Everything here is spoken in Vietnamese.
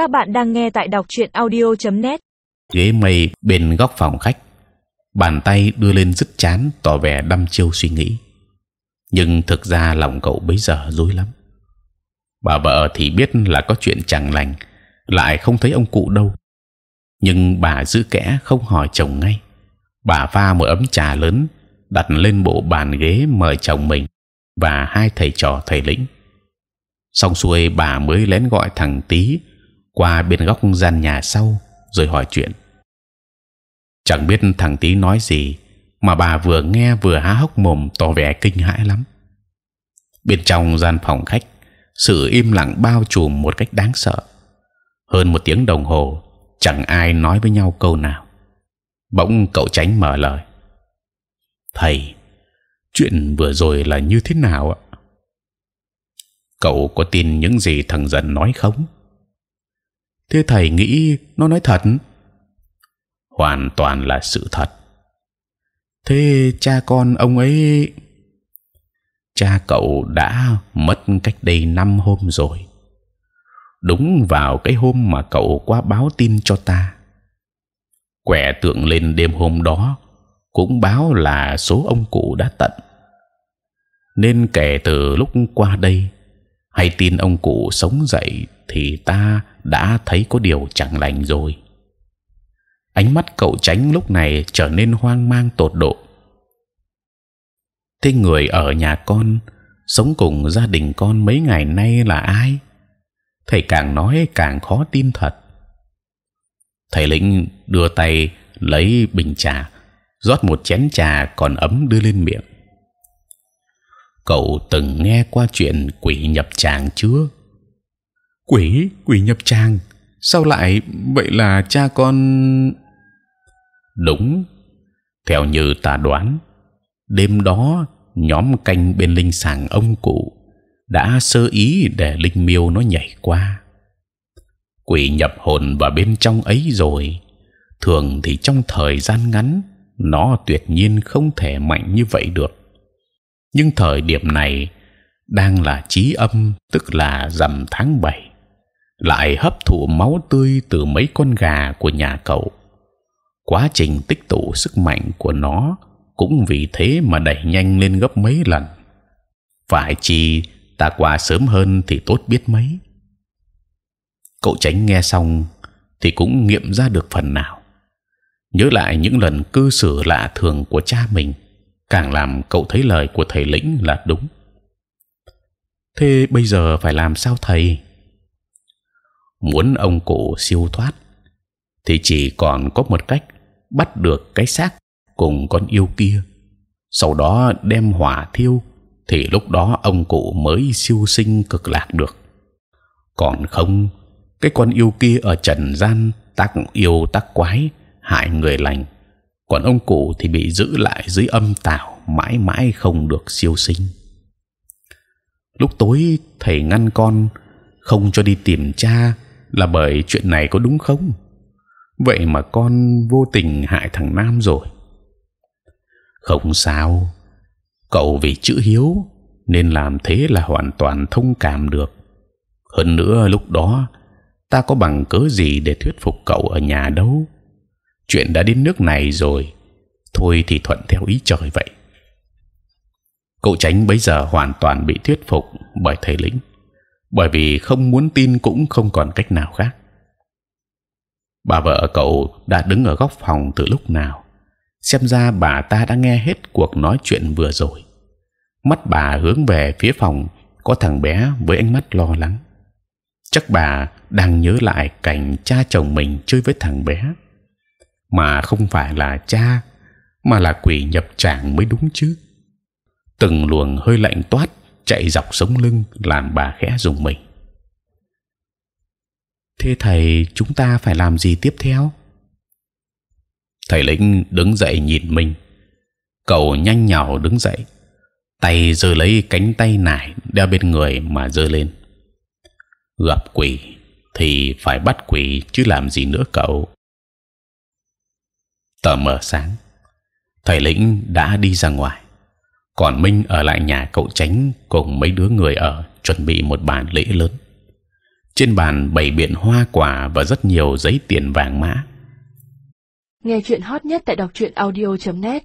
Các bạn đang nghe tại đọc truyện audio.net. ghế mây bên góc phòng khách. Bàn tay đưa lên dứt chán, tỏ vẻ đăm chiêu suy nghĩ. Nhưng thực ra lòng cậu bấy giờ rối lắm. Bà vợ thì biết là có chuyện chẳng lành, lại không thấy ông cụ đâu. Nhưng bà giữ kẽ, không hỏi chồng ngay. Bà pha một ấm trà lớn, đặt lên bộ bàn ghế mời chồng mình và hai thầy trò thầy lĩnh. Xong xuôi bà mới lén gọi thằng tí qua bên góc gian nhà sau, rồi hỏi chuyện. Chẳng biết thằng tí nói gì, mà bà vừa nghe vừa há hốc mồm, tỏ vẻ kinh hãi lắm. Bên trong gian phòng khách, sự im lặng bao trùm một cách đáng sợ. Hơn một tiếng đồng hồ, chẳng ai nói với nhau câu nào. Bỗng cậu tránh mở lời. Thầy, chuyện vừa rồi là như thế nào ạ? Cậu có tin những gì thằng dần nói không? Thế thầy nghĩ nó nói thật? Hoàn toàn là sự thật. Thế cha con ông ấy cha cậu đã mất cách đây năm hôm rồi. Đúng vào cái hôm mà cậu qua báo tin cho ta. Quẻ tượng lên đêm hôm đó cũng báo là số ông cụ đã tận. Nên kể từ lúc qua đây hay tin ông cụ sống dậy thì ta đã thấy có điều chẳng lành rồi. Ánh mắt cậu tránh lúc này trở nên hoang mang tột độ. Thế người ở nhà con, sống cùng gia đình con mấy ngày nay là ai? Thầy càng nói càng khó tin thật. Thầy lĩnh đưa tay lấy bình trà, rót một chén trà còn ấm đưa lên miệng. Cậu từng nghe qua chuyện quỷ nhập tràng chưa? Quỷ quỷ nhập tràng. Sao lại vậy là cha con? Đúng. Theo như ta đoán, đêm đó nhóm canh bên linh sàng ông cụ đã sơ ý để linh miêu nó nhảy qua. Quỷ nhập hồn vào bên trong ấy rồi. Thường thì trong thời gian ngắn, nó tuyệt nhiên không thể mạnh như vậy được. Nhưng thời điểm này đang là chí âm, tức là rằm tháng 7 lại hấp thụ máu tươi từ mấy con gà của nhà cậu. Quá trình tích tụ sức mạnh của nó cũng vì thế mà đẩy nhanh lên gấp mấy lần. Phải chi, ta qua sớm hơn thì tốt biết mấy. Cậu tránh nghe xong thì cũng nghiệm ra được phần nào. Nhớ lại những lần cư xử lạ thường của cha mình, càng làm cậu thấy lời của thầy lĩnh là đúng. Thế bây giờ phải làm sao thầy? Muốn ông cụ siêu thoát, thì chỉ còn có một cách bắt được cái xác cùng con yêu kia, sau đó đem hỏa thiêu, thì lúc đó ông cụ mới siêu sinh cực lạc được. Còn không, cái con yêu kia ở trần gian tác yêu tác quái, hại người lành, còn ông cụ thì bị giữ lại dưới âm tào mãi mãi không được siêu sinh. Lúc tối, thầy ngăn con không cho đi tìm cha là bởi chuyện này có đúng không? Vậy mà con vô tình hại thằng nam rồi. Không sao. Cậu vì chữ hiếu nên làm thế là hoàn toàn thông cảm được. Hơn nữa lúc đó, ta có bằng cớ gì để thuyết phục cậu ở nhà đâu? Chuyện đã đến nước này rồi. Thôi thì thuận theo ý trời vậy. Cậu tránh bấy giờ hoàn toàn bị thuyết phục bởi thầy lĩnh bởi vì không muốn tin cũng không còn cách nào khác. Bà vợ cậu đã đứng ở góc phòng từ lúc nào. Xem ra bà ta đã nghe hết cuộc nói chuyện vừa rồi. Mắt bà hướng về phía phòng, có thằng bé với ánh mắt lo lắng. Chắc bà đang nhớ lại cảnh cha chồng mình chơi với thằng bé. Mà không phải là cha, mà là quỷ nhập trạng mới đúng chứ. Từng luồng hơi lạnh toát chạy dọc sống lưng làm bà khẽ dùng mình. Thế thầy, chúng ta phải làm gì tiếp theo? Thầy lĩnh đứng dậy nhìn mình. Cậu nhanh nhào đứng dậy, tay giơ lấy cánh tay nải đeo bên người mà giơ lên. Gặp quỷ thì phải bắt quỷ chứ làm gì nữa cậu. Tờ mờ sáng, thầy lĩnh đã đi ra ngoài còn minh ở lại nhà cậu tránh cùng mấy đứa người ở chuẩn bị một bàn lễ lớn. Trên bàn bày biện hoa quả và rất nhiều giấy tiền vàng mã. Nghe chuyện hot nhất tại đọc truyện audio.net